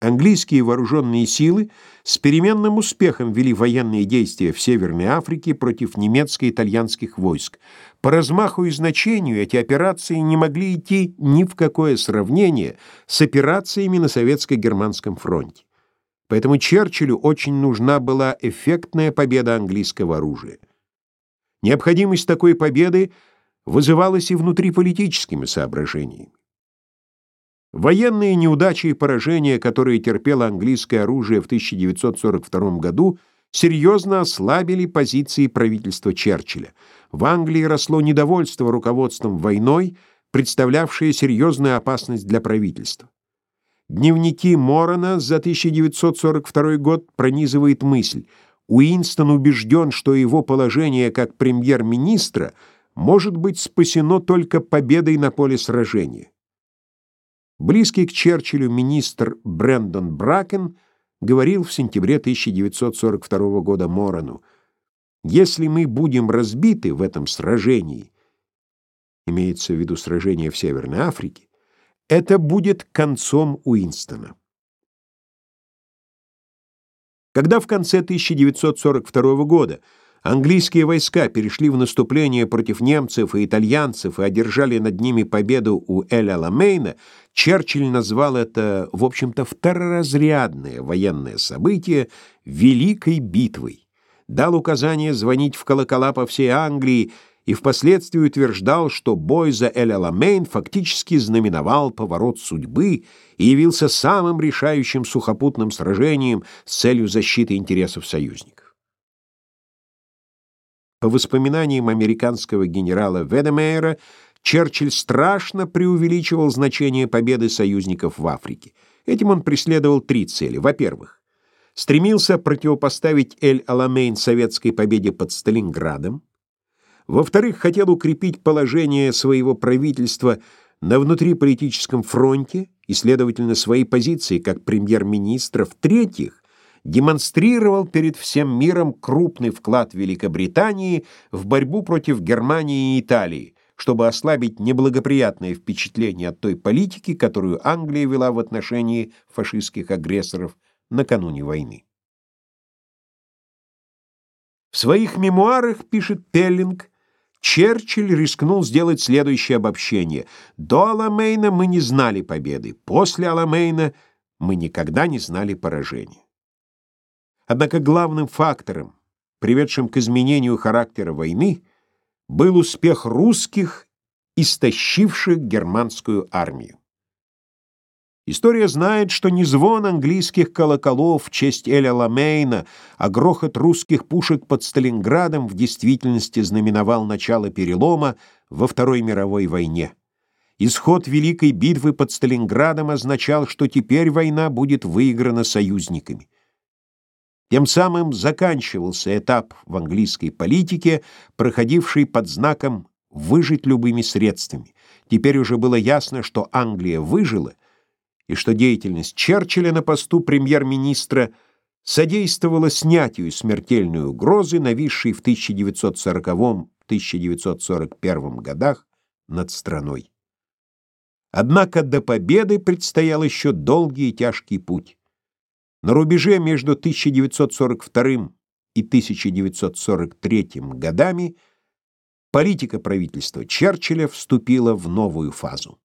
Английские вооруженные силы с переменным успехом вели военные действия в Северной Африке против немецко-итальянских войск. По размаху и значению эти операции не могли идти ни в какое сравнение с операциями на советско-германском фронте. Поэтому Черчиллю очень нужна была эффектная победа английского оружия. Необходимость такой победы вызывалась и внутриполитическими соображениями. Военные неудачи и поражения, которые терпело английское оружие в 1942 году, серьезно ослабили позиции правительства Черчилля. В Англии росло недовольство руководством войной, представлявшее серьезную опасность для правительства. Дневники Морона за 1942 год пронизывает мысль. Уинстон убежден, что его положение как премьер-министра может быть спасено только победой на поле сражения. Близкий к Черчиллю министр Брэндон Бракен говорил в сентябре 1942 года Морану, «Если мы будем разбиты в этом сражении, имеется в виду сражение в Северной Африке, это будет концом Уинстона». Когда в конце 1942 года Английские войска перешли в наступление против немцев и итальянцев и одержали над ними победу у Эль-Аламейна, Черчилль назвал это, в общем-то, второразрядное военное событие Великой битвой, дал указание звонить в колокола по всей Англии и впоследствии утверждал, что бой за Эль-Аламейн фактически знаменовал поворот судьбы и явился самым решающим сухопутным сражением с целью защиты интересов союзников. По воспоминаниям американского генерала Ведемейера, Черчилль страшно преувеличивал значение победы союзников в Африке. Этим он преследовал три цели. Во-первых, стремился противопоставить Эль-Аламейн советской победе под Сталинградом. Во-вторых, хотел укрепить положение своего правительства на внутриполитическом фронте и, следовательно, свои позиции как премьер-министра. В-третьих, демонстрировал перед всем миром крупный вклад Великобритании в борьбу против Германии и Италии, чтобы ослабить неблагоприятное впечатление от той политики, которую Англия вела в отношении фашистских агрессоров накануне войны. В своих мемуарах, пишет Пеллинг, Черчилль рискнул сделать следующее обобщение. До Аламейна мы не знали победы, после Аламейна мы никогда не знали поражения. Однако главным фактором, приведшим к изменению характера войны, был успех русских, истощивших германскую армию. История знает, что не звон английских колоколов в честь Эля Ламейна, а грохот русских пушек под Сталинградом в действительности знаменовал начало перелома во Второй мировой войне. Исход Великой битвы под Сталинградом означал, что теперь война будет выиграна союзниками. Тем самым заканчивался этап в английской политике, проходивший под знаком «выжить любыми средствами». Теперь уже было ясно, что Англия выжила, и что деятельность Черчилля на посту премьер-министра содействовала снятию смертельной угрозы, нависшей в 1940-1941 годах над страной. Однако до победы предстоял еще долгий и тяжкий путь. На рубеже между 1942 и 1943 годами политика правительства Черчилля вступила в новую фазу.